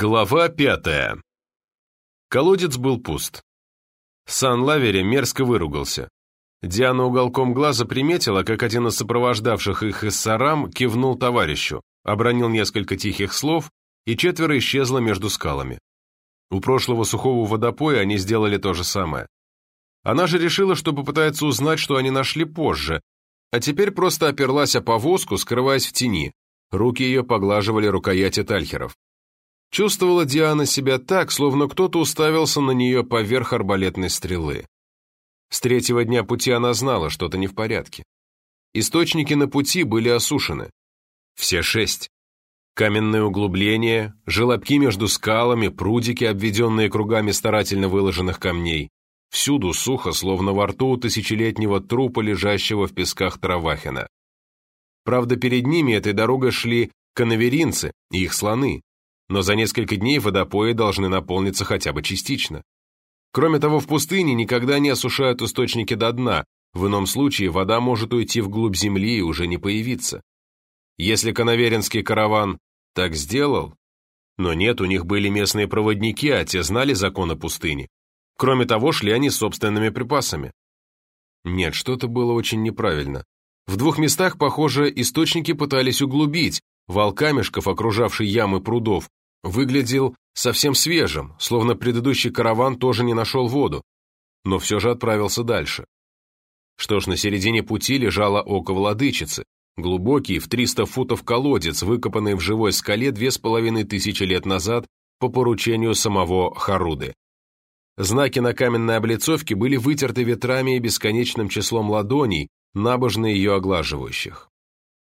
Глава пятая. Колодец был пуст. Сан-Лавери мерзко выругался. Диана уголком глаза приметила, как один из сопровождавших их из Сарам кивнул товарищу, обронил несколько тихих слов, и четверо исчезло между скалами. У прошлого сухого водопоя они сделали то же самое. Она же решила, что попытается узнать, что они нашли позже, а теперь просто оперлась о повозку, скрываясь в тени. Руки ее поглаживали рукояти тальхеров. Чувствовала Диана себя так, словно кто-то уставился на нее поверх арбалетной стрелы. С третьего дня пути она знала, что-то не в порядке. Источники на пути были осушены. Все шесть. Каменные углубления, желобки между скалами, прудики, обведенные кругами старательно выложенных камней. Всюду сухо, словно во рту у тысячелетнего трупа, лежащего в песках Таравахина. Правда, перед ними этой дорогой шли канаверинцы и их слоны, но за несколько дней водопои должны наполниться хотя бы частично. Кроме того, в пустыне никогда не осушают источники до дна, в ином случае вода может уйти вглубь земли и уже не появиться. Если канаверинский караван так сделал, но нет, у них были местные проводники, а те знали законы пустыни. Кроме того, шли они собственными припасами. Нет, что-то было очень неправильно. В двух местах, похоже, источники пытались углубить, вал камешков, окружавший ямы прудов, выглядел совсем свежим, словно предыдущий караван тоже не нашел воду, но все же отправился дальше. Что ж, на середине пути лежало око владычицы, глубокий, в 300 футов колодец, выкопанный в живой скале две с половиной тысячи лет назад по поручению самого Харуды. Знаки на каменной облицовке были вытерты ветрами и бесконечным числом ладоней, набожно ее оглаживающих.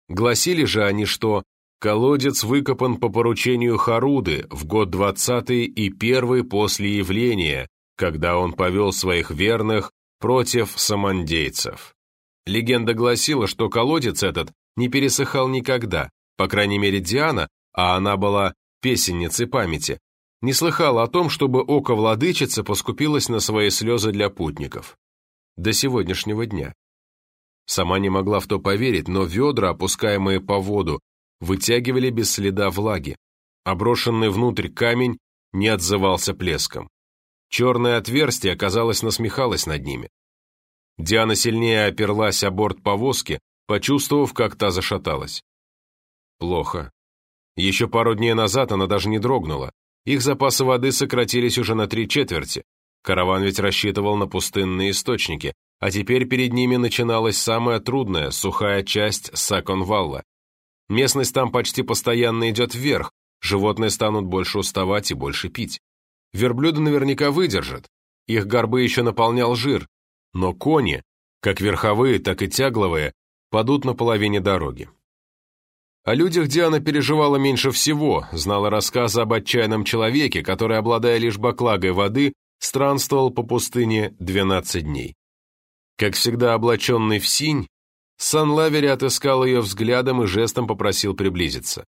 Гласили же они, что Колодец выкопан по поручению Харуды в год двадцатый и первый после явления, когда он повел своих верных против самандейцев. Легенда гласила, что колодец этот не пересыхал никогда, по крайней мере Диана, а она была песенницей памяти, не слыхала о том, чтобы око владычицы поскупилось на свои слезы для путников. До сегодняшнего дня. Сама не могла в то поверить, но ведра, опускаемые по воду, вытягивали без следа влаги. Оброшенный внутрь камень не отзывался плеском. Черное отверстие, казалось, насмехалось над ними. Диана сильнее оперлась о борт повозки, почувствовав, как та зашаталась. Плохо. Еще пару дней назад она даже не дрогнула. Их запасы воды сократились уже на три четверти. Караван ведь рассчитывал на пустынные источники, а теперь перед ними начиналась самая трудная, сухая часть Саконвалла. Местность там почти постоянно идет вверх, животные станут больше уставать и больше пить. Верблюды наверняка выдержат, их горбы еще наполнял жир, но кони, как верховые, так и тягловые, падут на половине дороги. О людях Диана переживала меньше всего, знала рассказы об отчаянном человеке, который, обладая лишь баклагой воды, странствовал по пустыне 12 дней. Как всегда облаченный в синь, Сан-Лавери отыскал ее взглядом и жестом попросил приблизиться.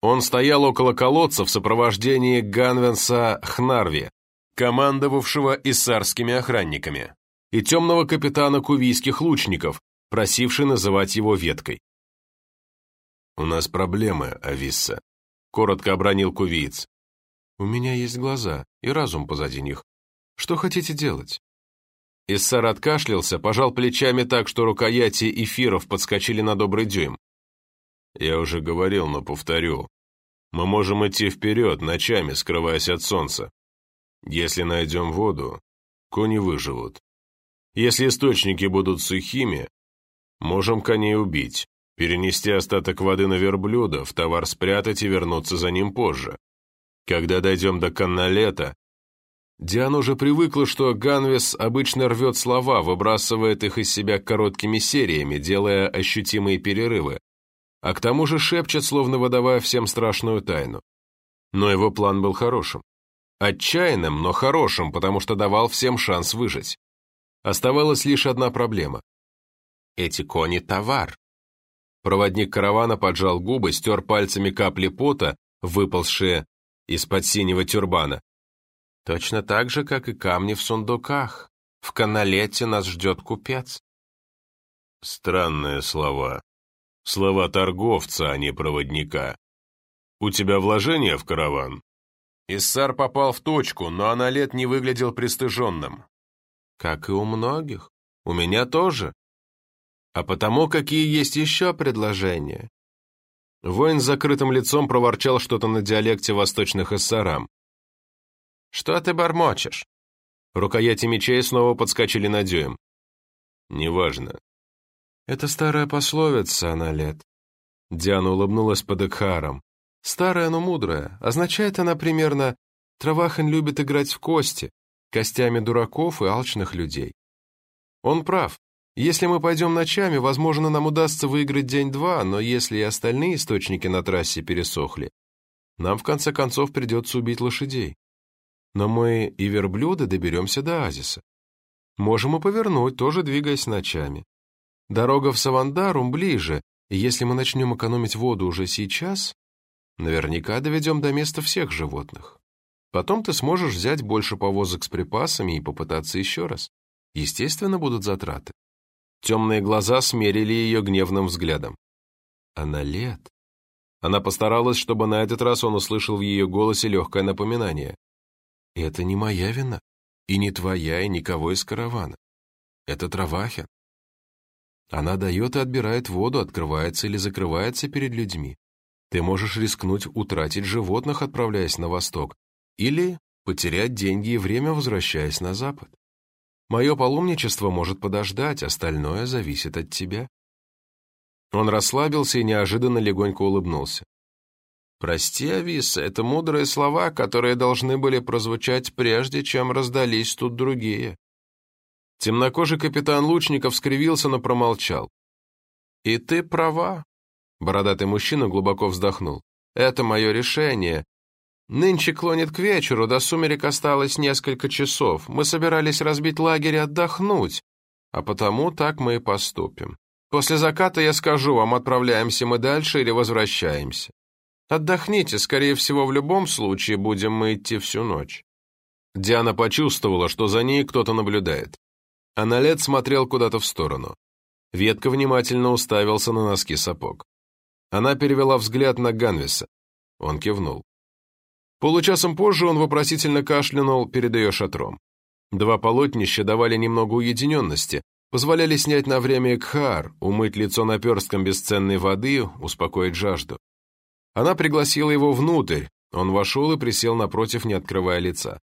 Он стоял около колодца в сопровождении Ганвенса Хнарви, командовавшего иссарскими охранниками, и темного капитана кувийских лучников, просивший называть его веткой. «У нас проблемы, Ависса», — коротко обронил кувиец. «У меня есть глаза и разум позади них. Что хотите делать?» Иссар откашлялся, пожал плечами так, что рукояти эфиров подскочили на добрый дюйм. «Я уже говорил, но повторю. Мы можем идти вперед, ночами, скрываясь от солнца. Если найдем воду, кони выживут. Если источники будут сухими, можем коней убить, перенести остаток воды на верблюдов, товар спрятать и вернуться за ним позже. Когда дойдем до Канналета, Диана уже привыкла, что Ганвес обычно рвет слова, выбрасывает их из себя короткими сериями, делая ощутимые перерывы, а к тому же шепчет, словно выдавая всем страшную тайну. Но его план был хорошим. Отчаянным, но хорошим, потому что давал всем шанс выжить. Оставалась лишь одна проблема. Эти кони — товар. Проводник каравана поджал губы, стер пальцами капли пота, выползшие из-под синего тюрбана, Точно так же, как и камни в сундуках. В каналете нас ждет купец. Странные слова. Слова торговца, а не проводника. У тебя вложение в караван? Иссар попал в точку, но Аналет не выглядел пристыженным. Как и у многих. У меня тоже. А потому, какие есть еще предложения? Воин с закрытым лицом проворчал что-то на диалекте восточных эссарам. «Что ты бормочешь?» Рукояти мечей снова подскочили на дюйм. «Неважно». «Это старая пословица, Аналет». Диана улыбнулась под Экхаром. «Старая, но мудрая. Означает она примерно «Травахин любит играть в кости, костями дураков и алчных людей». Он прав. Если мы пойдем ночами, возможно, нам удастся выиграть день-два, но если и остальные источники на трассе пересохли, нам в конце концов придется убить лошадей. Но мы и верблюды доберемся до Азиса. Можем и повернуть, тоже двигаясь ночами. Дорога в Савандарум ближе, и если мы начнем экономить воду уже сейчас, наверняка доведем до места всех животных. Потом ты сможешь взять больше повозок с припасами и попытаться еще раз. Естественно, будут затраты. Темные глаза смерили ее гневным взглядом. Она лет. Она постаралась, чтобы на этот раз он услышал в ее голосе легкое напоминание. «Это не моя вина, и не твоя, и никого из каравана. Это Травахин. Она дает и отбирает воду, открывается или закрывается перед людьми. Ты можешь рискнуть утратить животных, отправляясь на восток, или потерять деньги и время, возвращаясь на запад. Мое паломничество может подождать, остальное зависит от тебя». Он расслабился и неожиданно легонько улыбнулся. «Прости, Ависа, это мудрые слова, которые должны были прозвучать прежде, чем раздались тут другие». Темнокожий капитан Лучников скривился, но промолчал. «И ты права», — бородатый мужчина глубоко вздохнул. «Это мое решение, Нынче клонит к вечеру, до сумерек осталось несколько часов. Мы собирались разбить лагерь и отдохнуть, а потому так мы и поступим. После заката я скажу вам, отправляемся мы дальше или возвращаемся. Отдохните, скорее всего, в любом случае будем мы идти всю ночь». Диана почувствовала, что за ней кто-то наблюдает. Аналет смотрел куда-то в сторону. Ветка внимательно уставился на носки сапог. Она перевела взгляд на Ганвиса. Он кивнул. Получасом позже он вопросительно кашлянул перед ее шатром. Два полотнища давали немного уединенности, позволяли снять на время экхар, умыть лицо наперстком бесценной воды, успокоить жажду. Она пригласила его внутрь, он вошел и присел напротив, не открывая лица.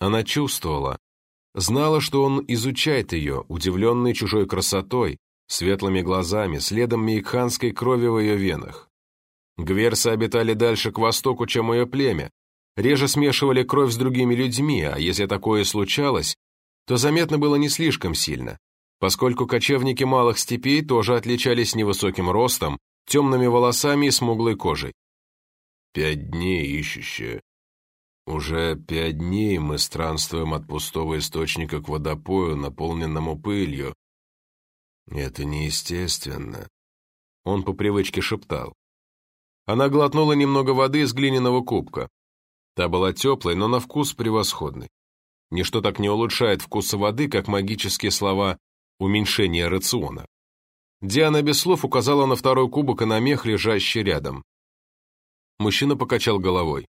Она чувствовала, знала, что он изучает ее, удивленный чужой красотой, светлыми глазами, следом мейкханской крови в ее венах. Гверсы обитали дальше к востоку, чем ее племя, реже смешивали кровь с другими людьми, а если такое случалось, то заметно было не слишком сильно, поскольку кочевники малых степей тоже отличались невысоким ростом, темными волосами и смуглой кожей. «Пять дней ищущие. Уже пять дней мы странствуем от пустого источника к водопою, наполненному пылью. Это неестественно», — он по привычке шептал. Она глотнула немного воды из глиняного кубка. Та была теплой, но на вкус превосходный. Ничто так не улучшает вкуса воды, как магические слова «уменьшение рациона». Диана без слов указала на второй кубок и на мех, лежащий рядом. Мужчина покачал головой.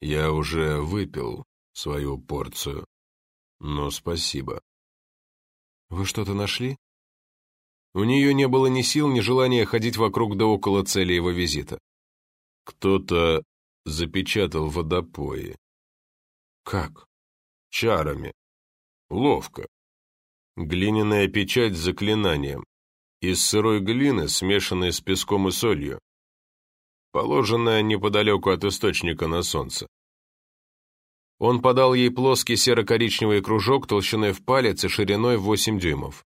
«Я уже выпил свою порцию, но спасибо». «Вы что-то нашли?» У нее не было ни сил, ни желания ходить вокруг да около цели его визита. Кто-то запечатал водопои. Как? Чарами. Ловко. Глиняная печать с заклинанием. Из сырой глины, смешанной с песком и солью. Положенная неподалеку от источника на солнце. Он подал ей плоский серо-коричневый кружок толщиной в палец и шириной в 8 дюймов.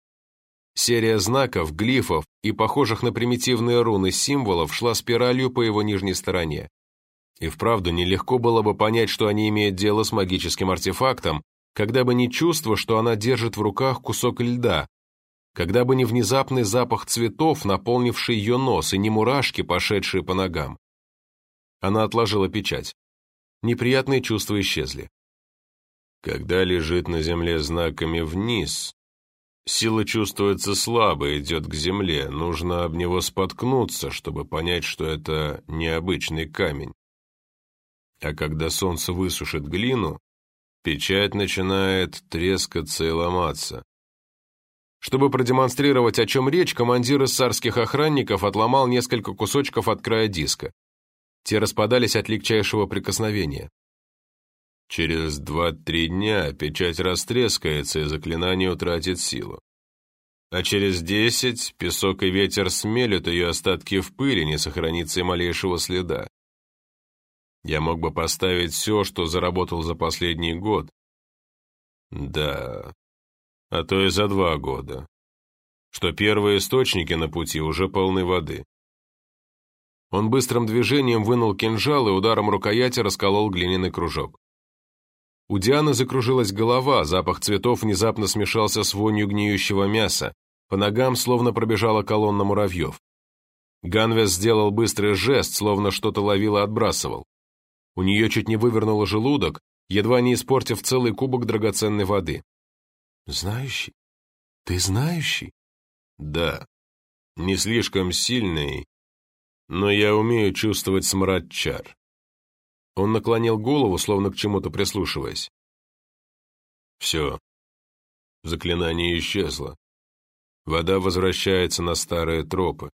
Серия знаков, глифов и похожих на примитивные руны символов шла спиралью по его нижней стороне. И вправду нелегко было бы понять, что они имеют дело с магическим артефактом, когда бы не чувство, что она держит в руках кусок льда, когда бы не внезапный запах цветов, наполнивший ее нос, и не мурашки, пошедшие по ногам. Она отложила печать. Неприятные чувства исчезли. Когда лежит на земле знаками вниз, Сила чувствуется слабо, идет к земле. Нужно об него споткнуться, чтобы понять, что это необычный камень. А когда солнце высушит глину, печать начинает трескаться и ломаться. Чтобы продемонстрировать, о чем речь, командир из царских охранников отломал несколько кусочков от края диска. Те распадались от легчайшего прикосновения. Через два-три дня печать растрескается, и заклинание утратит силу. А через десять песок и ветер смелят ее остатки в пыли, не сохранится и малейшего следа. Я мог бы поставить все, что заработал за последний год. Да, а то и за два года. Что первые источники на пути уже полны воды. Он быстрым движением вынул кинжал и ударом рукояти расколол глиняный кружок. У Дианы закружилась голова, запах цветов внезапно смешался с вонью гниющего мяса, по ногам словно пробежала колонна муравьев. Ганвес сделал быстрый жест, словно что-то ловил и отбрасывал. У нее чуть не вывернуло желудок, едва не испортив целый кубок драгоценной воды. «Знающий? Ты знающий?» «Да. Не слишком сильный, но я умею чувствовать смрад чар. Он наклонил голову, словно к чему-то прислушиваясь. Все. Заклинание исчезло. Вода возвращается на старые тропы.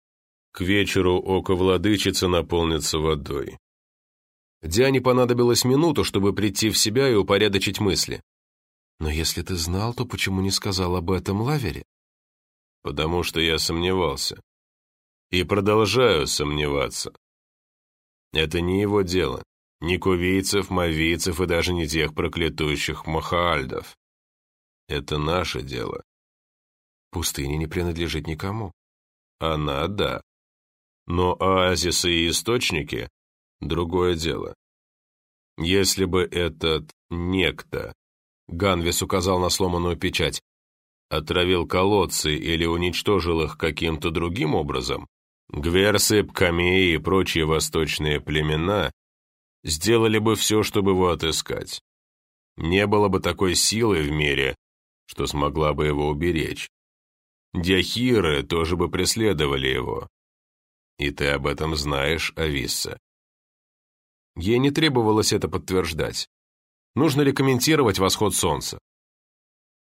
К вечеру око владычицы наполнится водой. Диане понадобилась минуту, чтобы прийти в себя и упорядочить мысли. «Но если ты знал, то почему не сказал об этом Лавере?» «Потому что я сомневался. И продолжаю сомневаться. Это не его дело. Ни кувийцев, мавийцев и даже не тех проклятущих махаальдов. Это наше дело. Пустыня не принадлежит никому. Она — да. Но оазисы и источники — другое дело. Если бы этот некто, Ганвис указал на сломанную печать, отравил колодцы или уничтожил их каким-то другим образом, Гверсы, Пкамеи и прочие восточные племена сделали бы все, чтобы его отыскать. Не было бы такой силы в мире, что смогла бы его уберечь. Диахиры тоже бы преследовали его. И ты об этом знаешь, Ависса. Ей не требовалось это подтверждать. Нужно ли комментировать восход солнца?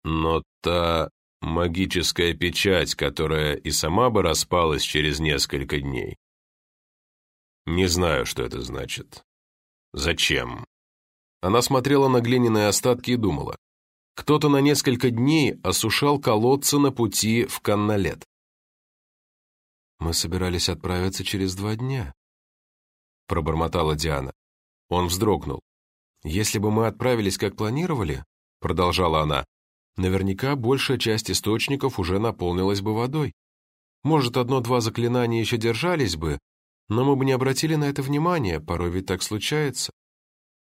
Но та магическая печать, которая и сама бы распалась через несколько дней. Не знаю, что это значит. Зачем? Она смотрела на глиняные остатки и думала. Кто-то на несколько дней осушал колодцы на пути в Канналет. «Мы собирались отправиться через два дня», — пробормотала Диана. Он вздрогнул. «Если бы мы отправились, как планировали», — продолжала она, «наверняка большая часть источников уже наполнилась бы водой. Может, одно-два заклинания еще держались бы, но мы бы не обратили на это внимания, порой ведь так случается.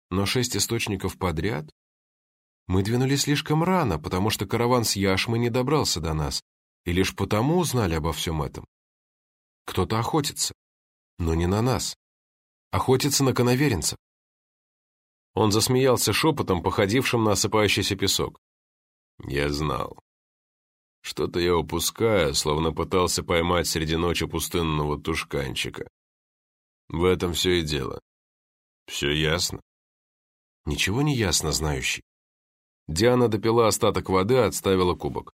Но шесть источников подряд? Мы двинулись слишком рано, потому что караван с Яшмой не добрался до нас, и лишь потому узнали обо всем этом. Кто-то охотится, но не на нас. Охотится на коноверенцев. Он засмеялся шепотом, походившим на осыпающийся песок. Я знал. Что-то я упускаю, словно пытался поймать среди ночи пустынного тушканчика. В этом все и дело. Все ясно? Ничего не ясно, знающий. Диана допила остаток воды, отставила кубок.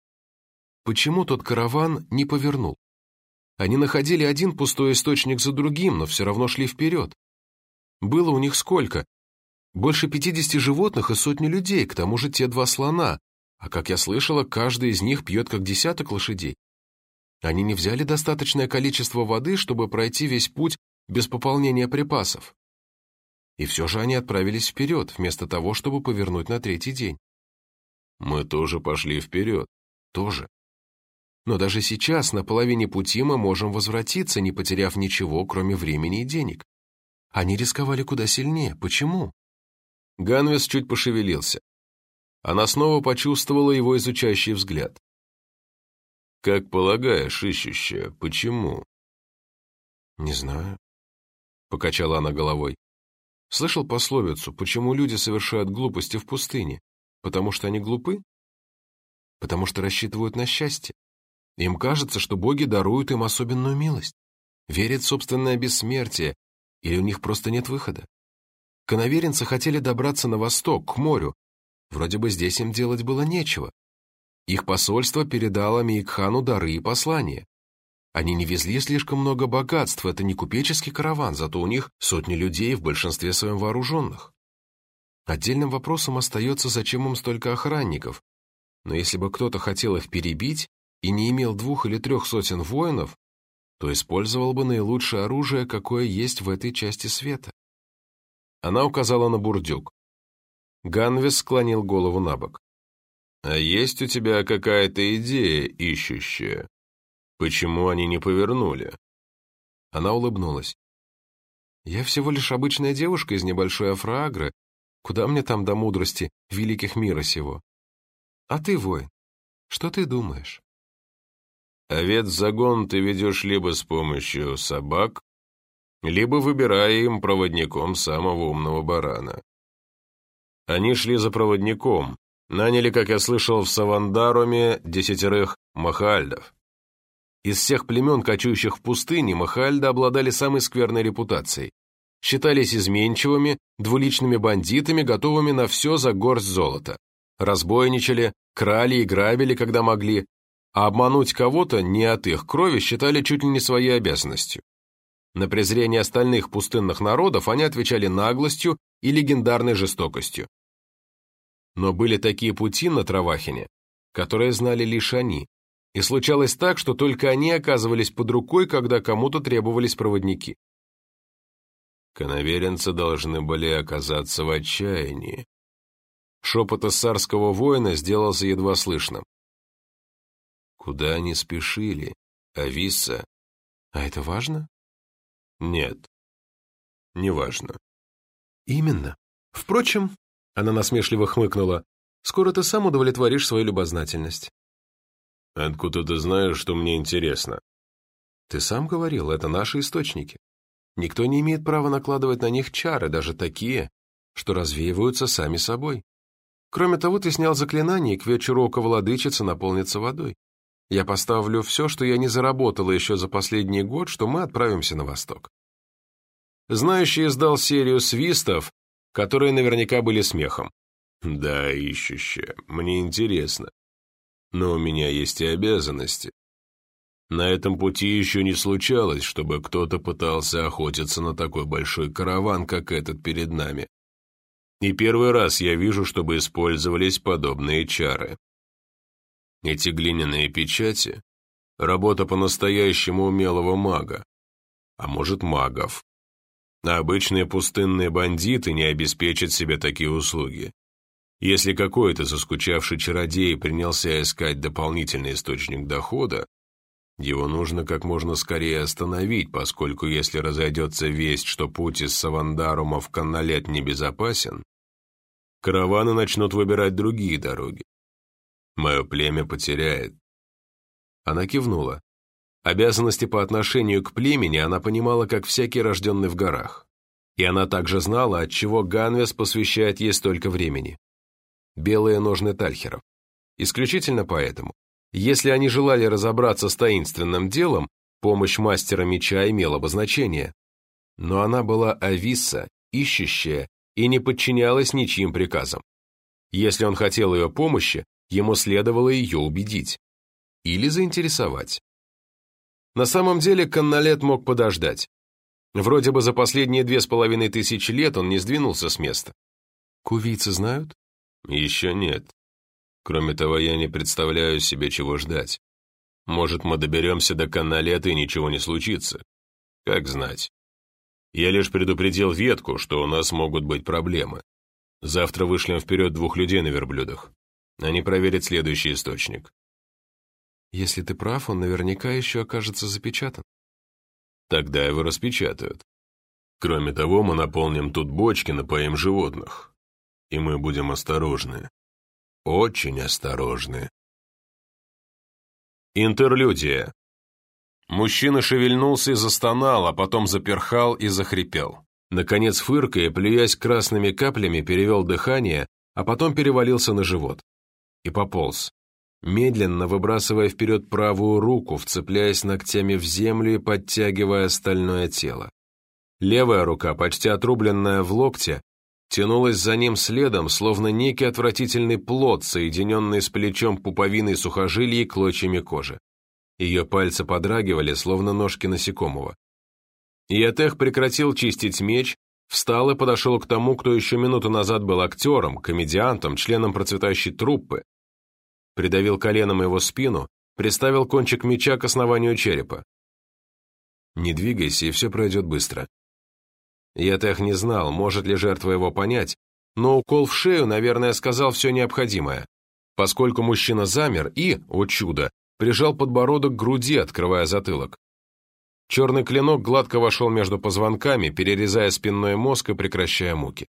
Почему тот караван не повернул? Они находили один пустой источник за другим, но все равно шли вперед. Было у них сколько? Больше пятидесяти животных и сотни людей, к тому же те два слона, а, как я слышала, каждый из них пьет как десяток лошадей. Они не взяли достаточное количество воды, чтобы пройти весь путь без пополнения припасов. И все же они отправились вперед, вместо того, чтобы повернуть на третий день. Мы тоже пошли вперед. Тоже. Но даже сейчас, на половине пути, мы можем возвратиться, не потеряв ничего, кроме времени и денег. Они рисковали куда сильнее. Почему? Ганвес чуть пошевелился. Она снова почувствовала его изучающий взгляд. «Как полагаешь, ищущая, почему?» «Не знаю. — покачала она головой. «Слышал пословицу, почему люди совершают глупости в пустыне? Потому что они глупы? Потому что рассчитывают на счастье. Им кажется, что боги даруют им особенную милость, верят в собственное бессмертие, или у них просто нет выхода. Коноверинцы хотели добраться на восток, к морю. Вроде бы здесь им делать было нечего. Их посольство передало Мейкхану дары и послания. Они не везли слишком много богатств, это не купеческий караван, зато у них сотни людей, в большинстве своем вооруженных. Отдельным вопросом остается, зачем им столько охранников. Но если бы кто-то хотел их перебить и не имел двух или трех сотен воинов, то использовал бы наилучшее оружие, какое есть в этой части света. Она указала на бурдюк. Ганвес склонил голову на бок. «А есть у тебя какая-то идея, ищущая? Почему они не повернули?» Она улыбнулась. «Я всего лишь обычная девушка из небольшой Афраагры. Куда мне там до мудрости великих мира сего? А ты, воин, что ты думаешь?» Овец в загон ты ведешь либо с помощью собак, либо выбирая им проводником самого умного барана. Они шли за проводником, наняли, как я слышал, в Савандаруме десятерых махальдов. Из всех племен, кочующих в пустыне, махальды обладали самой скверной репутацией. Считались изменчивыми, двуличными бандитами, готовыми на все за горсть золота. Разбойничали, крали и грабили, когда могли, а обмануть кого-то не от их крови считали чуть ли не своей обязанностью. На презрение остальных пустынных народов они отвечали наглостью и легендарной жестокостью. Но были такие пути на Травахине, которые знали лишь они, и случалось так, что только они оказывались под рукой, когда кому-то требовались проводники. Коноверенцы должны были оказаться в отчаянии. Шепот иссарского воина сделался едва слышным. Куда они спешили? Ависа? А это важно? Нет, не важно. Именно. Впрочем, она насмешливо хмыкнула, скоро ты сам удовлетворишь свою любознательность. Откуда ты знаешь, что мне интересно? Ты сам говорил, это наши источники. Никто не имеет права накладывать на них чары, даже такие, что развеиваются сами собой. Кроме того, ты снял заклинание, и к вечеру око владычицы наполнится водой. Я поставлю все, что я не заработала еще за последний год, что мы отправимся на восток. Знающий издал серию свистов, которые наверняка были смехом. Да, ищущая, мне интересно. Но у меня есть и обязанности. На этом пути еще не случалось, чтобы кто-то пытался охотиться на такой большой караван, как этот перед нами. И первый раз я вижу, чтобы использовались подобные чары. Эти глиняные печати — работа по-настоящему умелого мага, а может магов. А обычные пустынные бандиты не обеспечат себе такие услуги. Если какой-то заскучавший чародей принялся искать дополнительный источник дохода, его нужно как можно скорее остановить, поскольку если разойдется весть, что путь из Савандарума в Канналет небезопасен, караваны начнут выбирать другие дороги. Мое племя потеряет. Она кивнула. Обязанности по отношению к племени она понимала, как всякий рожденный в горах. И она также знала, от чего Ганвес посвящает ей столько времени. Белые ножны Тальхеров. Исключительно поэтому. Если они желали разобраться с таинственным делом, помощь мастера меча имела бы значение. Но она была Ависса, ищущая, и не подчинялась ничьим приказам. Если он хотел ее помощи, ему следовало ее убедить. Или заинтересовать. На самом деле Канналет мог подождать. Вроде бы за последние две с половиной тысячи лет он не сдвинулся с места. Кувийцы знают? Еще нет. Кроме того, я не представляю себе, чего ждать. Может, мы доберемся до Канналета и ничего не случится. Как знать. Я лишь предупредил ветку, что у нас могут быть проблемы. Завтра вышлем вперед двух людей на верблюдах. Они проверят следующий источник. Если ты прав, он наверняка еще окажется запечатан. Тогда его распечатают. Кроме того, мы наполним тут бочки, напоим животных. И мы будем осторожны. Очень осторожны. Интерлюдия. Мужчина шевельнулся и застонал, а потом заперхал и захрипел. Наконец, фыркая, плюясь красными каплями, перевел дыхание, а потом перевалился на живот и пополз, медленно выбрасывая вперед правую руку, вцепляясь ногтями в землю и подтягивая остальное тело. Левая рука, почти отрубленная в локте, тянулась за ним следом, словно некий отвратительный плод, соединенный с плечом пуповиной сухожилий и клочьями кожи. Ее пальцы подрагивали, словно ножки насекомого. Иотех прекратил чистить меч, встал и подошел к тому, кто еще минуту назад был актером, комедиантом, членом процветающей труппы. Придавил коленом его спину, приставил кончик меча к основанию черепа. «Не двигайся, и все пройдет быстро», я так не знал, может ли жертва его понять, но укол в шею, наверное, сказал все необходимое, поскольку мужчина замер и, о чудо, прижал подбородок к груди, открывая затылок. Черный клинок гладко вошел между позвонками, перерезая спинной мозг и прекращая муки.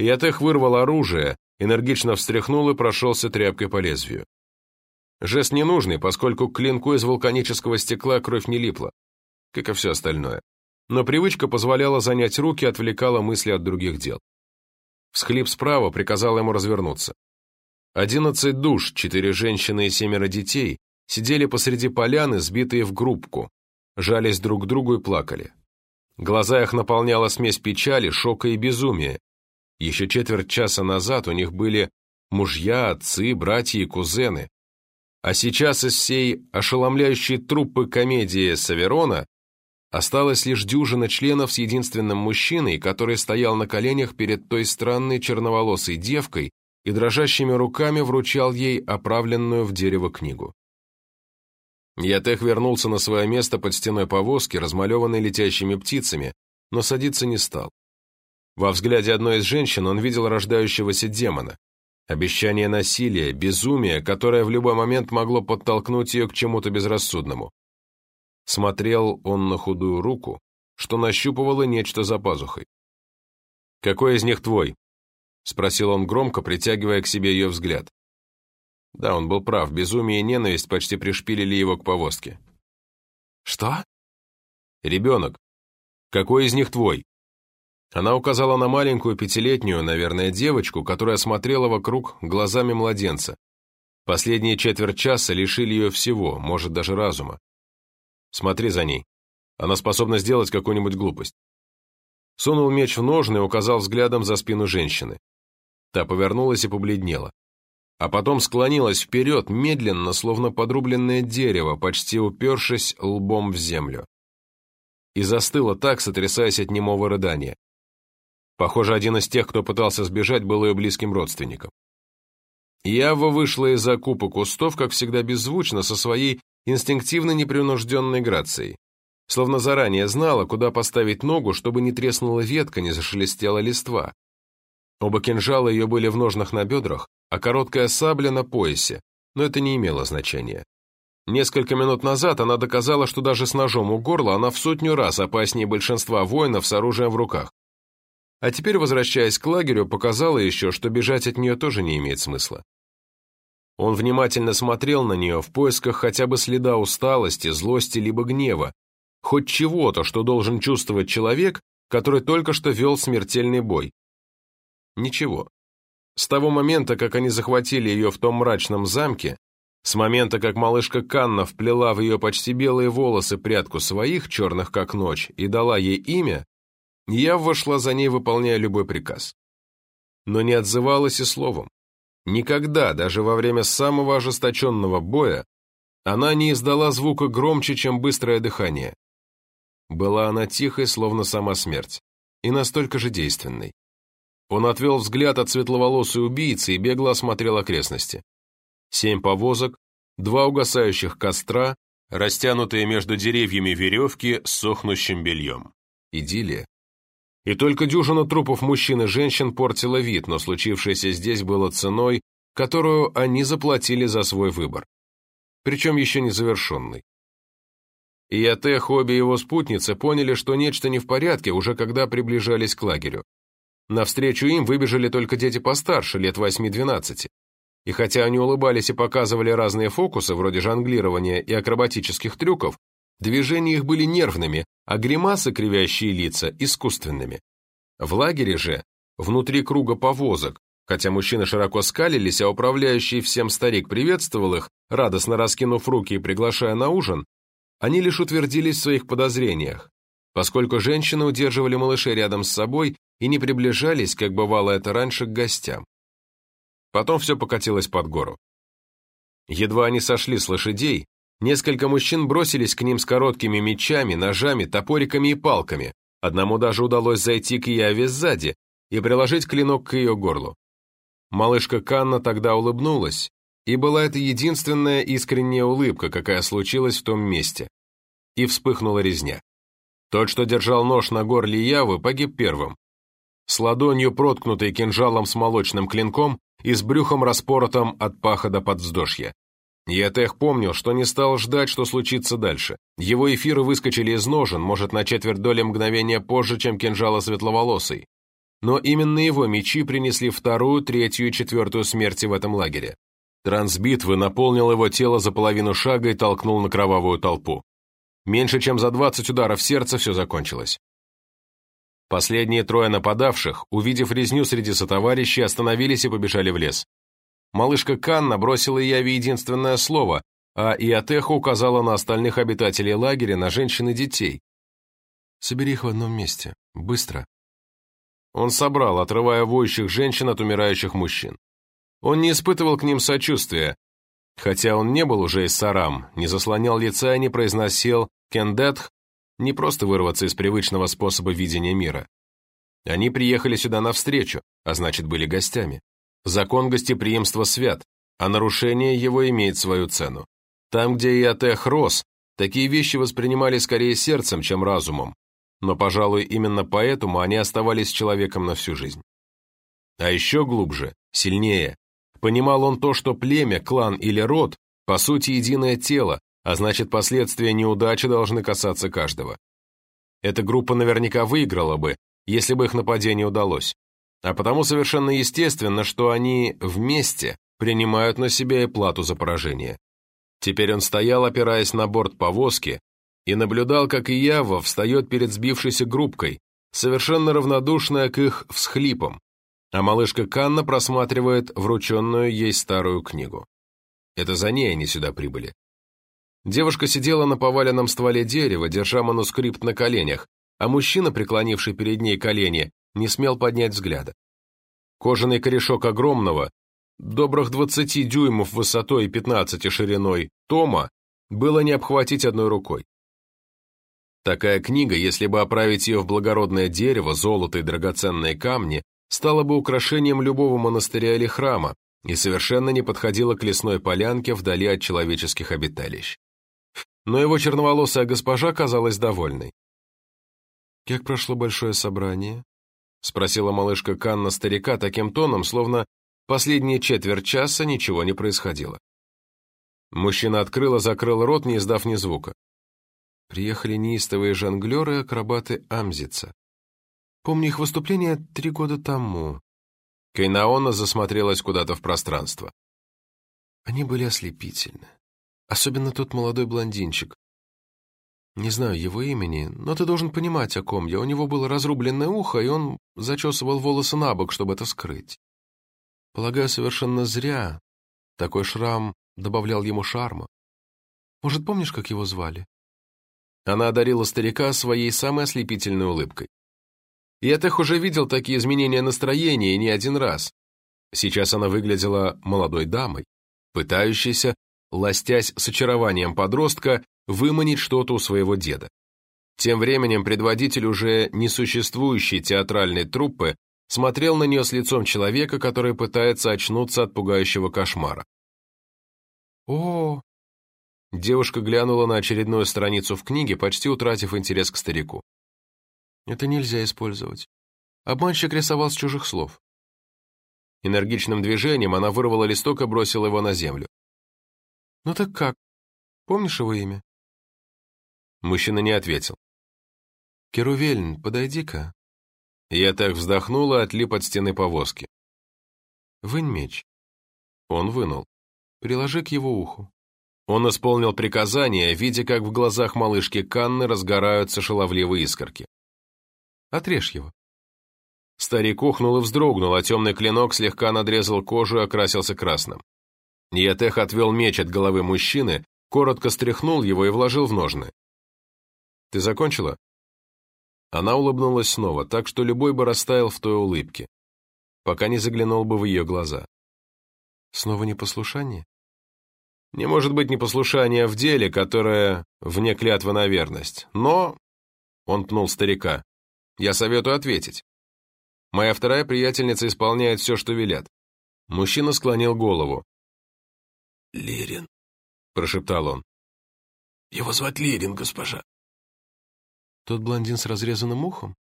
Ятех вырвал оружие, энергично встряхнул и прошелся тряпкой по лезвию. Жест ненужный, поскольку к клинку из вулканического стекла кровь не липла, как и все остальное но привычка позволяла занять руки и отвлекала мысли от других дел. Всхлип справа приказал ему развернуться. Одиннадцать душ, четыре женщины и семеро детей сидели посреди поляны, сбитые в группку, жались друг к другу и плакали. Глаза их наполняла смесь печали, шока и безумия. Еще четверть часа назад у них были мужья, отцы, братья и кузены. А сейчас из всей ошеломляющей труппы комедии Саверона Осталась лишь дюжина членов с единственным мужчиной, который стоял на коленях перед той странной черноволосой девкой и дрожащими руками вручал ей оправленную в дерево книгу. Ятех вернулся на свое место под стеной повозки, размалеванной летящими птицами, но садиться не стал. Во взгляде одной из женщин он видел рождающегося демона. Обещание насилия, безумие, которое в любой момент могло подтолкнуть ее к чему-то безрассудному. Смотрел он на худую руку, что нащупывало нечто за пазухой. «Какой из них твой?» — спросил он громко, притягивая к себе ее взгляд. Да, он был прав, безумие и ненависть почти пришпилили его к повозке. «Что?» «Ребенок. Какой из них твой?» Она указала на маленькую пятилетнюю, наверное, девочку, которая смотрела вокруг глазами младенца. Последние четверть часа лишили ее всего, может, даже разума. Смотри за ней. Она способна сделать какую-нибудь глупость. Сунул меч в ножны и указал взглядом за спину женщины. Та повернулась и побледнела. А потом склонилась вперед, медленно, словно подрубленное дерево, почти упершись лбом в землю. И застыла так, сотрясаясь от немого рыдания. Похоже, один из тех, кто пытался сбежать, был ее близким родственником. Ява вышла из-за купы кустов, как всегда беззвучно, со своей инстинктивно непринужденной грацией. Словно заранее знала, куда поставить ногу, чтобы не треснула ветка, не зашелестела листва. Оба кинжала ее были в ножнах на бедрах, а короткая сабля на поясе, но это не имело значения. Несколько минут назад она доказала, что даже с ножом у горла она в сотню раз опаснее большинства воинов с оружием в руках. А теперь, возвращаясь к лагерю, показала еще, что бежать от нее тоже не имеет смысла. Он внимательно смотрел на нее в поисках хотя бы следа усталости, злости либо гнева, хоть чего-то, что должен чувствовать человек, который только что вел смертельный бой. Ничего. С того момента, как они захватили ее в том мрачном замке, с момента, как малышка Канна вплела в ее почти белые волосы прядку своих, черных как ночь, и дала ей имя, я вошла за ней, выполняя любой приказ. Но не отзывалась и словом. Никогда, даже во время самого ожесточенного боя, она не издала звука громче, чем быстрое дыхание. Была она тихой, словно сама смерть, и настолько же действенной. Он отвел взгляд от светловолосой убийцы и бегло осмотрел окрестности. Семь повозок, два угасающих костра, растянутые между деревьями веревки с сохнущим бельем. Идиллия. И только дюжина трупов мужчин и женщин портила вид, но случившееся здесь было ценой, которую они заплатили за свой выбор. Причем еще не завершенный. И Ятех, обе его спутницы поняли, что нечто не в порядке, уже когда приближались к лагерю. Навстречу им выбежали только дети постарше, лет 8-12. И хотя они улыбались и показывали разные фокусы, вроде жонглирования и акробатических трюков, Движения их были нервными, а гримасы, кривящие лица, искусственными. В лагере же, внутри круга повозок, хотя мужчины широко скалились, а управляющий всем старик приветствовал их, радостно раскинув руки и приглашая на ужин, они лишь утвердились в своих подозрениях, поскольку женщины удерживали малышей рядом с собой и не приближались, как бывало это раньше, к гостям. Потом все покатилось под гору. Едва они сошли с лошадей, несколько мужчин бросились к ним с короткими мечами, ножами, топориками и палками. Одному даже удалось зайти к Яве сзади и приложить клинок к ее горлу. Малышка Канна тогда улыбнулась, и была это единственная искренняя улыбка, какая случилась в том месте. И вспыхнула резня. Тот, что держал нож на горле Явы, погиб первым. С ладонью, проткнутой кинжалом с молочным клинком и с брюхом распоротым от паха до подвздошья. Ятех помнил, что не стал ждать, что случится дальше. Его эфиры выскочили из ножен, может, на четверть доли мгновения позже, чем кинжала светловолосый. Но именно его мечи принесли вторую, третью и четвертую смерти в этом лагере. Трансбитвы наполнил его тело за половину шага и толкнул на кровавую толпу. Меньше чем за 20 ударов сердца все закончилось. Последние трое нападавших, увидев резню среди сотоварищей, остановились и побежали в лес. Малышка Канна бросила Яве единственное слово, а Иотеха указала на остальных обитателей лагеря, на женщин и детей. «Собери их в одном месте. Быстро». Он собрал, отрывая воющих женщин от умирающих мужчин. Он не испытывал к ним сочувствия, хотя он не был уже из Сарам, не заслонял лица и не произносил «кендетх», не просто вырваться из привычного способа видения мира. Они приехали сюда навстречу, а значит, были гостями. Закон гостеприимства свят, а нарушение его имеет свою цену. Там, где Иотех рос, такие вещи воспринимали скорее сердцем, чем разумом, но, пожалуй, именно поэтому они оставались человеком на всю жизнь. А еще глубже, сильнее, Понимал он то, что племя, клан или род, по сути, единое тело, а значит, последствия неудачи должны касаться каждого. Эта группа наверняка выиграла бы, если бы их нападение удалось. А потому совершенно естественно, что они вместе принимают на себя и плату за поражение. Теперь он стоял, опираясь на борт повозки, и наблюдал, как Иява встает перед сбившейся группкой, совершенно равнодушная к их всхлипам, а малышка Канна просматривает врученную ей старую книгу. Это за ней они сюда прибыли. Девушка сидела на поваленном стволе дерева, держа манускрипт на коленях, а мужчина, преклонивший перед ней колени, не смел поднять взгляда. Кожаный корешок огромного, добрых двадцати дюймов высотой и пятнадцати шириной, тома было не обхватить одной рукой. Такая книга, если бы оправить ее в благородное дерево, золото и драгоценные камни, стала бы украшением любого монастыря или храма и совершенно не подходила к лесной полянке вдали от человеческих обиталищ. Но его черноволосая госпожа казалась довольной. «Как прошло большое собрание?» — спросила малышка Канна старика таким тоном, словно последние четверть часа ничего не происходило. Мужчина открыл и закрыл рот, не издав ни звука. Приехали неистовые жонглеры и акробаты Амзица. Помню их выступление три года тому. Кайнаона засмотрелась куда-то в пространство. Они были ослепительны. Особенно тот молодой блондинчик. Не знаю его имени, но ты должен понимать, о ком я. У него было разрубленное ухо, и он зачесывал волосы на бок, чтобы это скрыть. Полагаю, совершенно зря. Такой шрам добавлял ему шарма. Может, помнишь, как его звали? Она одарила старика своей самой ослепительной улыбкой. Ятех уже видел такие изменения настроения не один раз. Сейчас она выглядела молодой дамой, пытающейся, ластясь с очарованием подростка, выманить что-то у своего деда. Тем временем предводитель уже несуществующей театральной труппы смотрел на нее с лицом человека, который пытается очнуться от пугающего кошмара. «О!» Девушка глянула на очередную страницу в книге, почти утратив интерес к старику. Это нельзя использовать. Обманщик рисовал с чужих слов. Энергичным движением она вырвала листок и бросила его на землю. «Ну так как? Помнишь его имя?» Мужчина не ответил. «Керувельн, подойди-ка». Я так вздохнула, отлип от стены повозки. «Вынь меч». Он вынул. «Приложи к его уху». Он исполнил приказание, видя, как в глазах малышки Канны разгораются шаловливые искорки. Отрежь его». Старик ухнул и вздрогнул, а темный клинок слегка надрезал кожу и окрасился красным. Ятех отвел меч от головы мужчины, коротко стряхнул его и вложил в ножны. «Ты закончила?» Она улыбнулась снова, так что любой бы растаял в той улыбке, пока не заглянул бы в ее глаза. Снова непослушание? Не может быть непослушания в деле, которое вне клятвы на верность. Но, он пнул старика, я советую ответить. Моя вторая приятельница исполняет все, что велят. Мужчина склонил голову. «Лирин», — прошептал он. «Его звать Лирин, госпожа». Тот блондин с разрезанным ухом?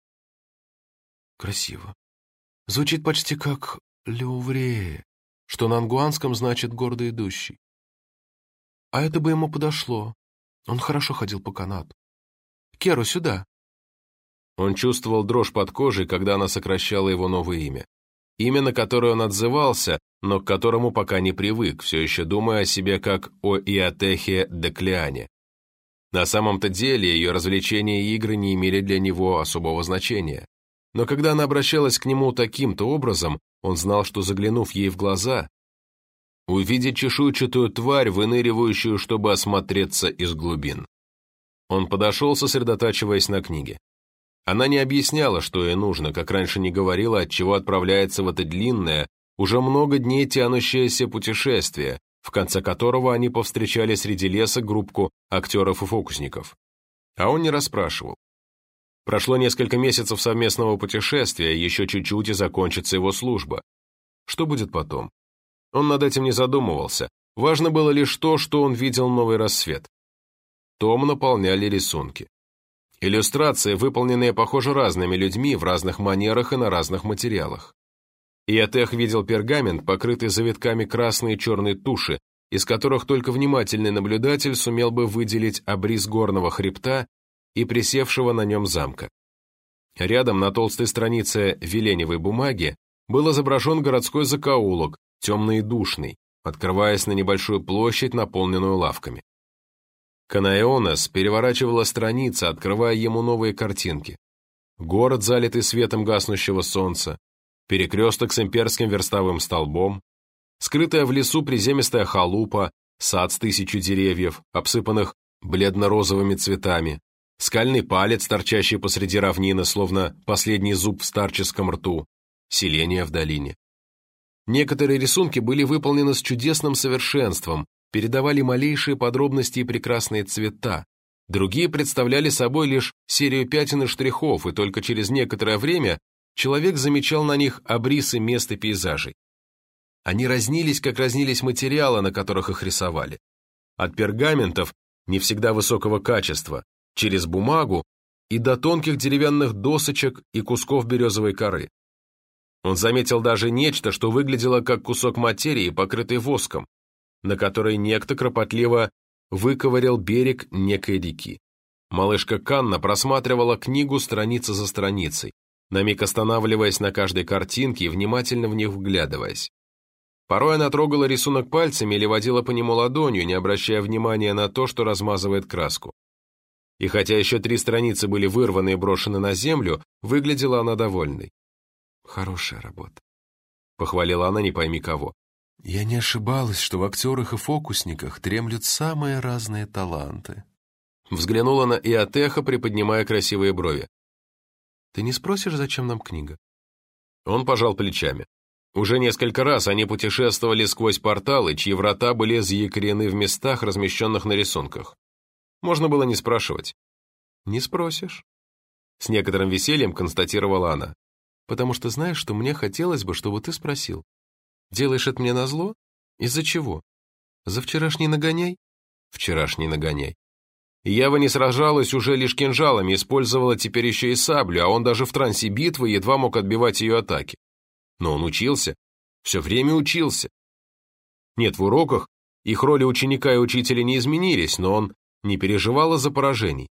Красиво. Звучит почти как «Леувре», что на ангуанском значит «гордо идущий». А это бы ему подошло. Он хорошо ходил по канату. Керу, сюда. Он чувствовал дрожь под кожей, когда она сокращала его новое имя. Имя, на которое он отзывался, но к которому пока не привык, все еще думая о себе как о Иотехе Деклиане. На самом-то деле ее развлечения и игры не имели для него особого значения. Но когда она обращалась к нему таким-то образом, он знал, что заглянув ей в глаза, увидит чешуйчатую тварь, выныривающую, чтобы осмотреться из глубин. Он подошел, сосредотачиваясь на книге. Она не объясняла, что ей нужно, как раньше не говорила, от чего отправляется в это длинное, уже много дней тянущееся путешествие, в конце которого они повстречали среди леса группку актеров и фокусников. А он не расспрашивал. Прошло несколько месяцев совместного путешествия, еще чуть-чуть и закончится его служба. Что будет потом? Он над этим не задумывался. Важно было лишь то, что он видел новый рассвет. Том наполняли рисунки. Иллюстрации, выполненные, похоже, разными людьми в разных манерах и на разных материалах. Иотех видел пергамент, покрытый завитками красной и черной туши, из которых только внимательный наблюдатель сумел бы выделить обрис горного хребта и присевшего на нем замка. Рядом на толстой странице веленевой бумаги был изображен городской закоулок, темный и душный, открываясь на небольшую площадь, наполненную лавками. Канаионес переворачивала страницы, открывая ему новые картинки. Город, залитый светом гаснущего солнца, перекресток с имперским верстовым столбом, скрытая в лесу приземистая халупа, сад с тысячу деревьев, обсыпанных бледно-розовыми цветами, скальный палец, торчащий посреди равнины, словно последний зуб в старческом рту, селение в долине. Некоторые рисунки были выполнены с чудесным совершенством, передавали малейшие подробности и прекрасные цвета. Другие представляли собой лишь серию пятен и штрихов, и только через некоторое время человек замечал на них обрисы мест и пейзажей. Они разнились, как разнились материалы, на которых их рисовали. От пергаментов, не всегда высокого качества, через бумагу и до тонких деревянных досочек и кусков березовой коры. Он заметил даже нечто, что выглядело как кусок материи, покрытый воском, на которой некто кропотливо выковырял берег некой реки. Малышка Канна просматривала книгу страница за страницей, на миг останавливаясь на каждой картинке и внимательно в них вглядываясь. Порой она трогала рисунок пальцами или водила по нему ладонью, не обращая внимания на то, что размазывает краску. И хотя еще три страницы были вырваны и брошены на землю, выглядела она довольной. «Хорошая работа», — похвалила она не пойми кого. Я не ошибалась, что в актерах и фокусниках дремлют самые разные таланты. Взглянула на Иотеха, приподнимая красивые брови. Ты не спросишь, зачем нам книга? Он пожал плечами. Уже несколько раз они путешествовали сквозь порталы, чьи врата были заякорены в местах, размещенных на рисунках. Можно было не спрашивать. «Не спросишь», — с некоторым весельем констатировала она. «Потому что знаешь, что мне хотелось бы, чтобы ты спросил. Делаешь это мне назло? Из-за чего? За вчерашний нагоняй? Вчерашний нагоняй. Ява не сражалась уже лишь кинжалами, использовала теперь еще и саблю, а он даже в трансе битвы едва мог отбивать ее атаки. Но он учился, все время учился. Нет, в уроках их роли ученика и учителя не изменились, но он не переживал из-за поражений.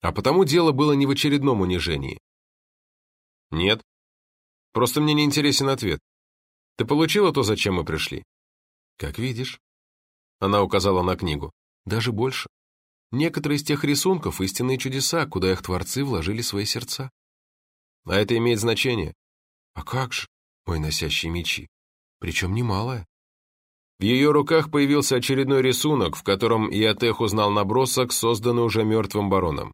А потому дело было не в очередном унижении. Нет, просто мне не интересен ответ. Ты получила то, зачем мы пришли? Как видишь. Она указала на книгу. Даже больше. Некоторые из тех рисунков — истинные чудеса, куда их творцы вложили свои сердца. А это имеет значение? А как же, мой носящий мечи. Причем немалое. В ее руках появился очередной рисунок, в котором Иотех узнал набросок, созданный уже мертвым бароном.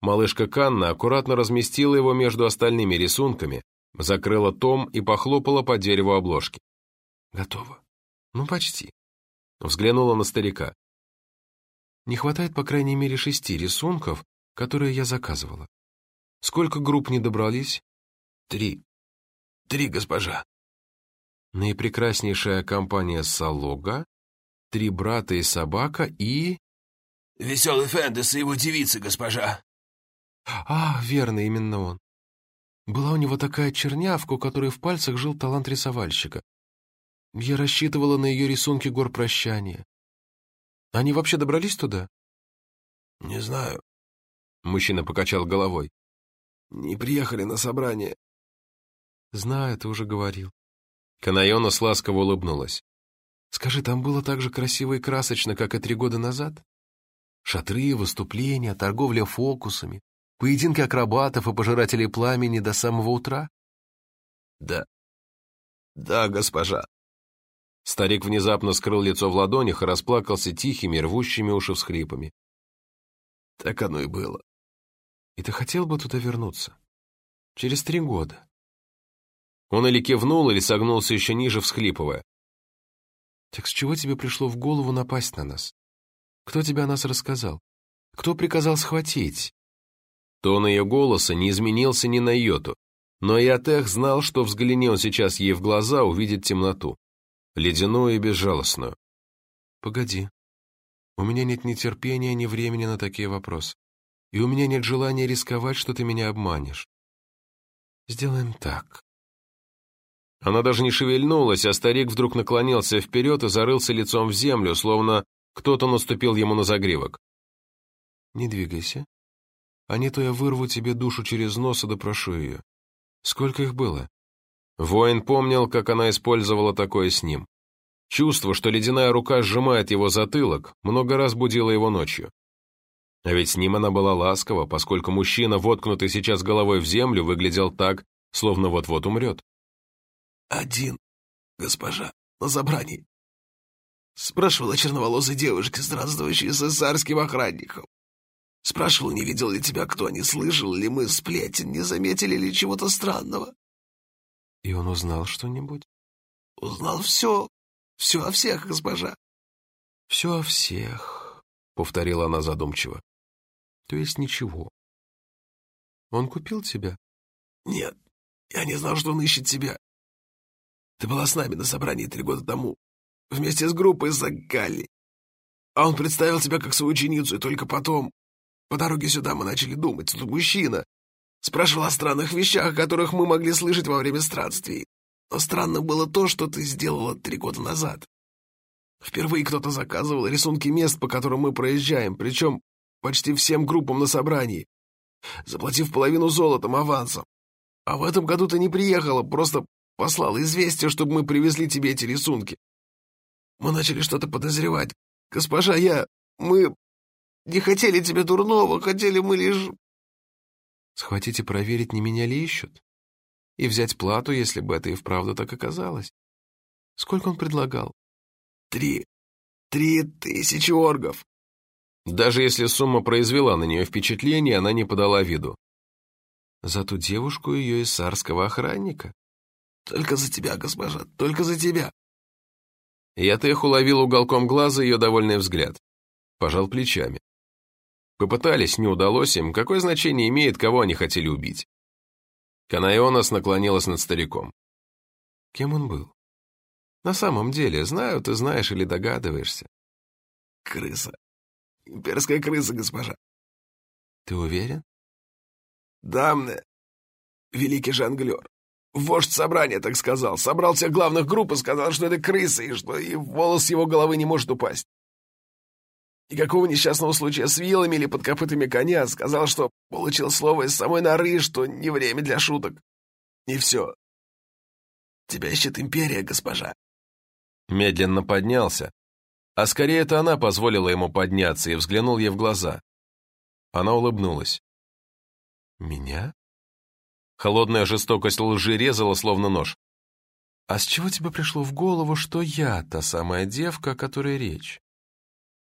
Малышка Канна аккуратно разместила его между остальными рисунками, закрыла том и похлопала по дереву обложки. «Готово. Ну, почти». Взглянула на старика. «Не хватает, по крайней мере, шести рисунков, которые я заказывала. Сколько групп не добрались?» «Три. Три, госпожа». Наипрекраснейшая компания Салога, три брата и собака и... «Веселый Фэндес и его девицы, госпожа». А, верно, именно он. Была у него такая чернявка, у которой в пальцах жил талант рисовальщика. Я рассчитывала на ее рисунки гор прощания. Они вообще добрались туда? Не знаю. Мужчина покачал головой. Не приехали на собрание. Знаю, ты уже говорил. Канайонос ласково улыбнулась. Скажи, там было так же красиво и красочно, как и три года назад? Шатры, выступления, торговля фокусами, Поединки акробатов и пожирателей пламени до самого утра? Да. Да, госпожа. Старик внезапно скрыл лицо в ладонях и расплакался тихими, рвущими уши всхлипами. Так оно и было. И ты хотел бы туда вернуться? Через три года. Он или кивнул, или согнулся еще ниже, всхлипывая. Так с чего тебе пришло в голову напасть на нас? Кто тебе о нас рассказал? Кто приказал схватить? Тон ее голоса не изменился ни на йоту, но и Атех знал, что взгляни он сейчас ей в глаза, увидит темноту, ледяную и безжалостную. «Погоди. У меня нет ни терпения, ни времени на такие вопросы. И у меня нет желания рисковать, что ты меня обманешь. Сделаем так». Она даже не шевельнулась, а старик вдруг наклонился вперед и зарылся лицом в землю, словно кто-то наступил ему на загривок. «Не двигайся а не то я вырву тебе душу через нос и допрошу ее. Сколько их было?» Воин помнил, как она использовала такое с ним. Чувство, что ледяная рука сжимает его затылок, много раз будило его ночью. А ведь с ним она была ласкова, поскольку мужчина, воткнутый сейчас головой в землю, выглядел так, словно вот-вот умрет. «Один, госпожа, на забрании. Спрашивала черноволосой девушки, здравствующей с царским охранником. Спрашивал, не видел ли тебя кто, не слышал ли мы сплетен, не заметили ли чего-то странного. И он узнал что-нибудь? Узнал все, все о всех, госпожа. Все о всех, повторила она задумчиво. То есть ничего. Он купил тебя? Нет, я не знал, что он ищет тебя. Ты была с нами на собрании три года тому, вместе с группой за Галли. А он представил тебя как свою ученицу, и только потом по дороге сюда мы начали думать, тут мужчина. Спрашивал о странных вещах, которых мы могли слышать во время странствий. Но странно было то, что ты сделала три года назад. Впервые кто-то заказывал рисунки мест, по которым мы проезжаем, причем почти всем группам на собрании, заплатив половину золотом авансом. А в этом году ты не приехала, просто послала известие, чтобы мы привезли тебе эти рисунки. Мы начали что-то подозревать. Госпожа, я... Мы... Не хотели тебе дурного, хотели мы лишь...» «Схватить и проверить, не меня ли ищут? И взять плату, если бы это и вправду так оказалось. Сколько он предлагал?» «Три... три тысячи оргов». Даже если сумма произвела на нее впечатление, она не подала виду. «За ту девушку ее из царского охранника?» «Только за тебя, госпожа, только за тебя». Я-то их уловил уголком глаза ее довольный взгляд. Пожал плечами. Попытались, не удалось им, какое значение имеет, кого они хотели убить. Канайонос наклонилась над стариком. Кем он был? На самом деле, знаю, ты знаешь или догадываешься. Крыса. Имперская крыса, госпожа. Ты уверен? Да, мне. Великий жонглер. Вождь собрания так сказал. Собрал всех главных групп и сказал, что это крыса, и что и волос его головы не может упасть. Никакого несчастного случая с вилами или под копытами коня. Сказал, что получил слово из самой норы, что не время для шуток. И все. Тебя ищет империя, госпожа. Медленно поднялся. А скорее это она позволила ему подняться и взглянул ей в глаза. Она улыбнулась. «Меня?» Холодная жестокость лжи резала, словно нож. «А с чего тебе пришло в голову, что я та самая девка, о которой речь?»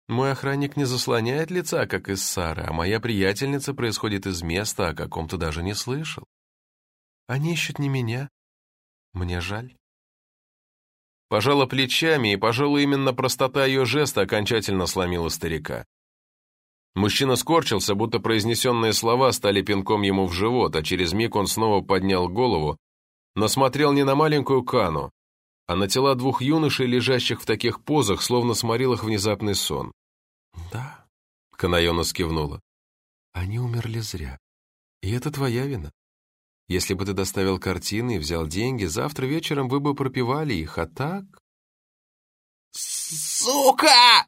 Мой охранник не заслоняет лица, как из Сары, а моя приятельница происходит из места, о каком ты даже не слышал. Они ищут не меня. Мне жаль. Пожала плечами, и, пожалуй, именно простота ее жеста окончательно сломила старика. Мужчина скорчился, будто произнесенные слова стали пинком ему в живот, а через миг он снова поднял голову, но смотрел не на маленькую Кану, а на тела двух юношей, лежащих в таких позах, словно сморил их внезапный сон. «Да», — Канайона скивнула, — «они умерли зря. И это твоя вина. Если бы ты доставил картины и взял деньги, завтра вечером вы бы пропивали их, а так...» «Сука!»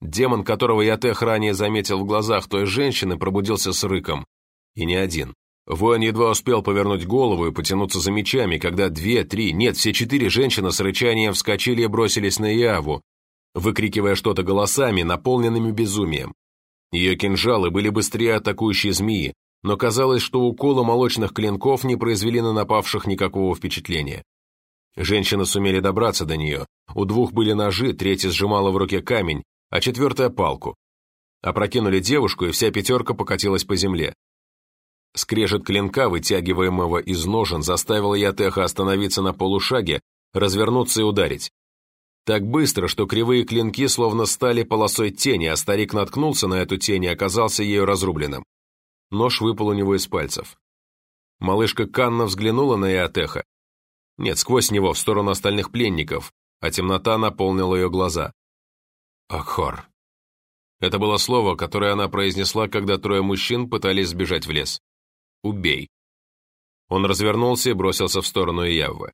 Демон, которого я тех ранее заметил в глазах той женщины, пробудился с рыком. И не один. Воин едва успел повернуть голову и потянуться за мечами, когда две, три, нет, все четыре женщины с рычанием вскочили и бросились на Яву, выкрикивая что-то голосами, наполненными безумием. Ее кинжалы были быстрее атакующей змеи, но казалось, что уколы молочных клинков не произвели на напавших никакого впечатления. Женщины сумели добраться до нее, у двух были ножи, третья сжимала в руке камень, а четвертая — палку. Опрокинули девушку, и вся пятерка покатилась по земле. Скрежет клинка, вытягиваемого из ножен, заставил Ятеха остановиться на полушаге, развернуться и ударить. Так быстро, что кривые клинки словно стали полосой тени, а старик наткнулся на эту тень и оказался ею разрубленным. Нож выпал у него из пальцев. Малышка Канна взглянула на Иотеха. Нет, сквозь него, в сторону остальных пленников, а темнота наполнила ее глаза. Акхор. Это было слово, которое она произнесла, когда трое мужчин пытались сбежать в лес. «Убей». Он развернулся и бросился в сторону Ияввы.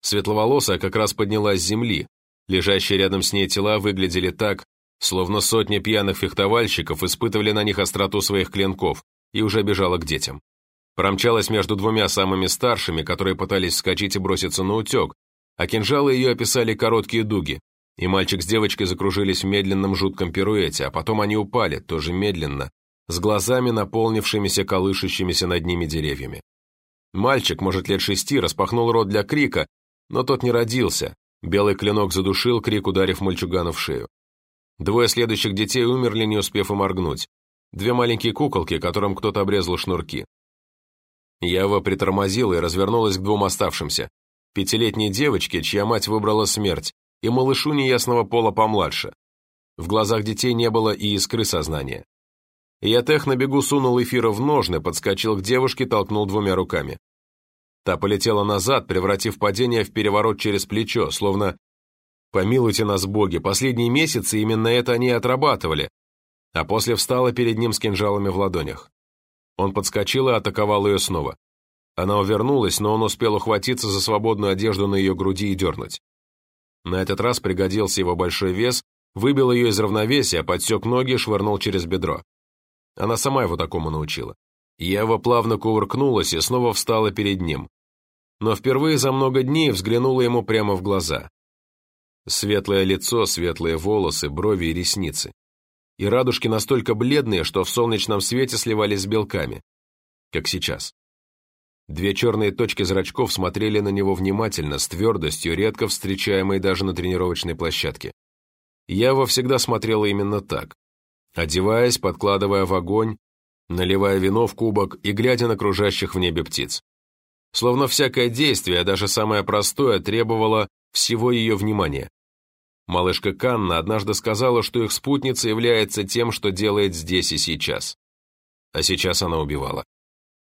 Светловолосая как раз поднялась с земли. Лежащие рядом с ней тела выглядели так, словно сотни пьяных фехтовальщиков испытывали на них остроту своих клинков и уже бежала к детям. Промчалась между двумя самыми старшими, которые пытались вскочить и броситься на утек, а кинжалы ее описали короткие дуги, и мальчик с девочкой закружились в медленном жутком пируэте, а потом они упали, тоже медленно, с глазами, наполнившимися колышущимися над ними деревьями. Мальчик, может, лет шести, распахнул рот для крика, но тот не родился. Белый клинок задушил крик, ударив мальчугана в шею. Двое следующих детей умерли, не успев и моргнуть. Две маленькие куколки, которым кто-то обрезал шнурки. Ява притормозила и развернулась к двум оставшимся. Пятилетней девочке, чья мать выбрала смерть, и малышу неясного пола помладше. В глазах детей не было и искры сознания. Ятех на бегу сунул эфира в ножны, подскочил к девушке, толкнул двумя руками. Та полетела назад, превратив падение в переворот через плечо, словно «Помилуйте нас, боги, последние месяцы именно это они и отрабатывали», а после встала перед ним с кинжалами в ладонях. Он подскочил и атаковал ее снова. Она увернулась, но он успел ухватиться за свободную одежду на ее груди и дернуть. На этот раз пригодился его большой вес, выбил ее из равновесия, подсек ноги швырнул через бедро. Она сама его такому научила. Ева плавно кувыркнулась и снова встала перед ним. Но впервые за много дней взглянула ему прямо в глаза. Светлое лицо, светлые волосы, брови и ресницы. И радужки настолько бледные, что в солнечном свете сливались с белками. Как сейчас. Две черные точки зрачков смотрели на него внимательно, с твердостью, редко встречаемой даже на тренировочной площадке. Ява всегда смотрела именно так, одеваясь, подкладывая в огонь, наливая вино в кубок и глядя на окружающих в небе птиц. Словно всякое действие, даже самое простое, требовало всего ее внимания. Малышка Канна однажды сказала, что их спутница является тем, что делает здесь и сейчас. А сейчас она убивала.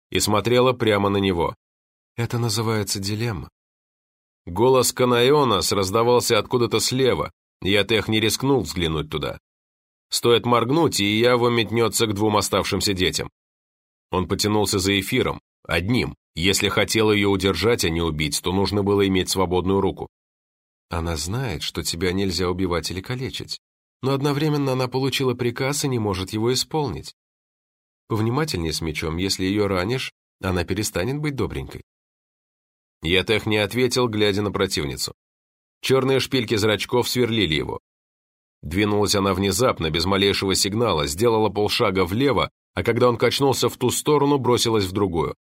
И смотрела прямо на него. Это называется дилемма. Голос Канаионас раздавался откуда-то слева, я тех не рискнул взглянуть туда. Стоит моргнуть, и Ява метнется к двум оставшимся детям. Он потянулся за эфиром, одним. Если хотел ее удержать, а не убить, то нужно было иметь свободную руку. Она знает, что тебя нельзя убивать или калечить, но одновременно она получила приказ и не может его исполнить. Повнимательнее с мечом, если ее ранишь, она перестанет быть добренькой. Ятех не ответил, глядя на противницу. Черные шпильки зрачков сверлили его. Двинулась она внезапно, без малейшего сигнала, сделала полшага влево, а когда он качнулся в ту сторону, бросилась в другую.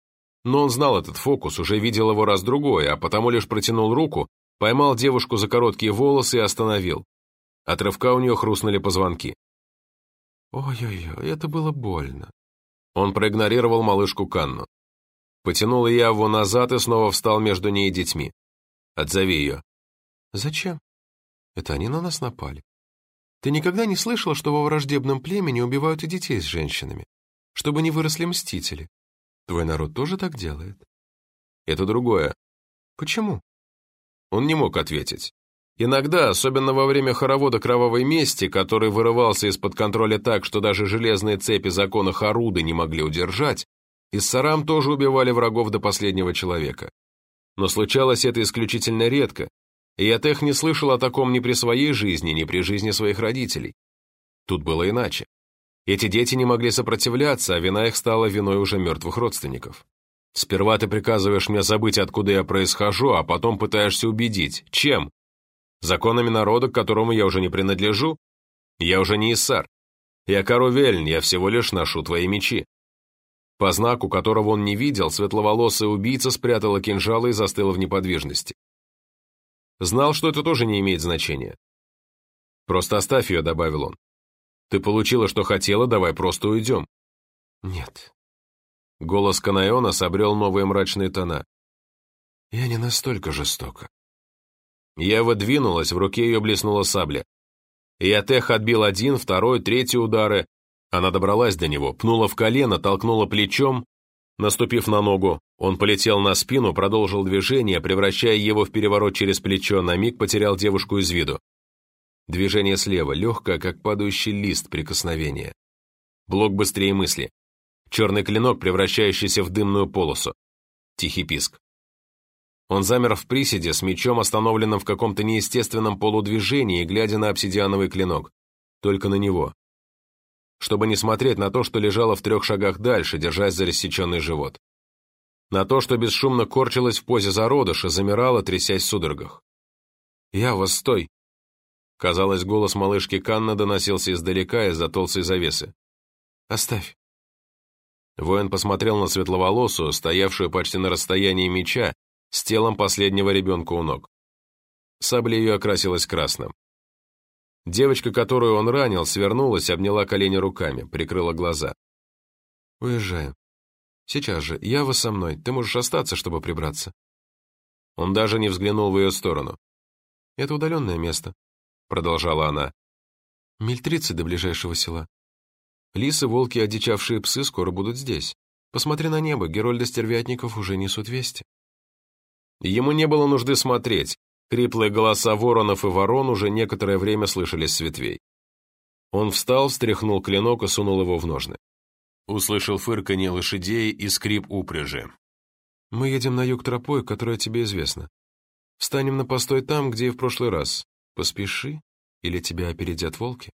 Но он знал этот фокус, уже видел его раз-другой, а потому лишь протянул руку, поймал девушку за короткие волосы и остановил. От рывка у нее хрустнули позвонки. Ой-ой-ой, это было больно. Он проигнорировал малышку Канну. Потянул Яву назад и снова встал между ней и детьми. «Отзови ее». «Зачем? Это они на нас напали. Ты никогда не слышал, что во враждебном племени убивают и детей с женщинами, чтобы не выросли мстители? Твой народ тоже так делает?» «Это другое». «Почему?» Он не мог ответить. Иногда, особенно во время хоровода кровавой мести, который вырывался из-под контроля так, что даже железные цепи закона Харуды не могли удержать, Иссарам тоже убивали врагов до последнего человека. Но случалось это исключительно редко, и Ятех не слышал о таком ни при своей жизни, ни при жизни своих родителей. Тут было иначе. Эти дети не могли сопротивляться, а вина их стала виной уже мертвых родственников. Сперва ты приказываешь мне забыть, откуда я происхожу, а потом пытаешься убедить. Чем? Законами народа, к которому я уже не принадлежу? Я уже не Иссар. Я Карувельн, я всего лишь ношу твои мечи. По знаку, которого он не видел, светловолосая убийца спрятала кинжалы и застыла в неподвижности. Знал, что это тоже не имеет значения. «Просто оставь ее», — добавил он. «Ты получила, что хотела, давай просто уйдем». «Нет». Голос Канайона обрел новые мрачные тона. «Я не настолько жестока». Ева двинулась, в руке ее блеснула сабля. Иотех отбил один, второй, третий удары, она добралась до него, пнула в колено, толкнула плечом. Наступив на ногу, он полетел на спину, продолжил движение, превращая его в переворот через плечо, на миг потерял девушку из виду. Движение слева, легкое, как падающий лист прикосновения. Блок быстрее мысли. Черный клинок, превращающийся в дымную полосу. Тихий писк. Он замер в приседе, с мечом, остановленным в каком-то неестественном полудвижении, глядя на обсидиановый клинок. Только на него чтобы не смотреть на то, что лежало в трех шагах дальше, держась за рассеченный живот. На то, что бесшумно корчилось в позе зародыша, замирало, трясясь в судорогах. «Я вас, стой!» Казалось, голос малышки Канна доносился издалека из-за толстой завесы. «Оставь!» Воин посмотрел на светловолосую, стоявшую почти на расстоянии меча, с телом последнего ребенка у ног. Сабля ее окрасилась красным. Девочка, которую он ранил, свернулась, обняла колени руками, прикрыла глаза. «Уезжаем. Сейчас же. Ява со мной. Ты можешь остаться, чтобы прибраться». Он даже не взглянул в ее сторону. «Это удаленное место», — продолжала она. «Миль тридцать до ближайшего села. Лисы, волки одичавшие псы скоро будут здесь. Посмотри на небо, Герольда Стервятников уже несут вести». Ему не было нужды смотреть. Хриплые голоса воронов и ворон уже некоторое время слышались с ветвей. Он встал, встряхнул клинок и сунул его в ножны. Услышал фырканье лошадей и скрип упряжи. «Мы едем на юг тропой, которая тебе известна. Встанем на постой там, где и в прошлый раз. Поспеши, или тебя опередят волки».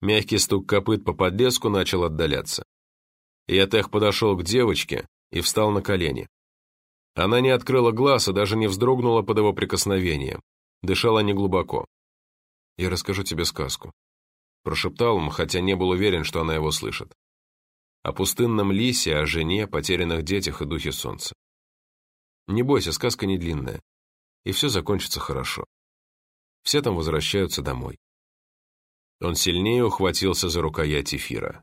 Мягкий стук копыт по подлеску начал отдаляться. Ятех подошел к девочке и встал на колени. Она не открыла глаз и даже не вздрогнула под его прикосновением. Дышала неглубоко. «Я расскажу тебе сказку», — прошептал он, хотя не был уверен, что она его слышит. О пустынном лисе, о жене, потерянных детях и духе солнца. Не бойся, сказка не длинная, и все закончится хорошо. Все там возвращаются домой. Он сильнее ухватился за рукоять эфира.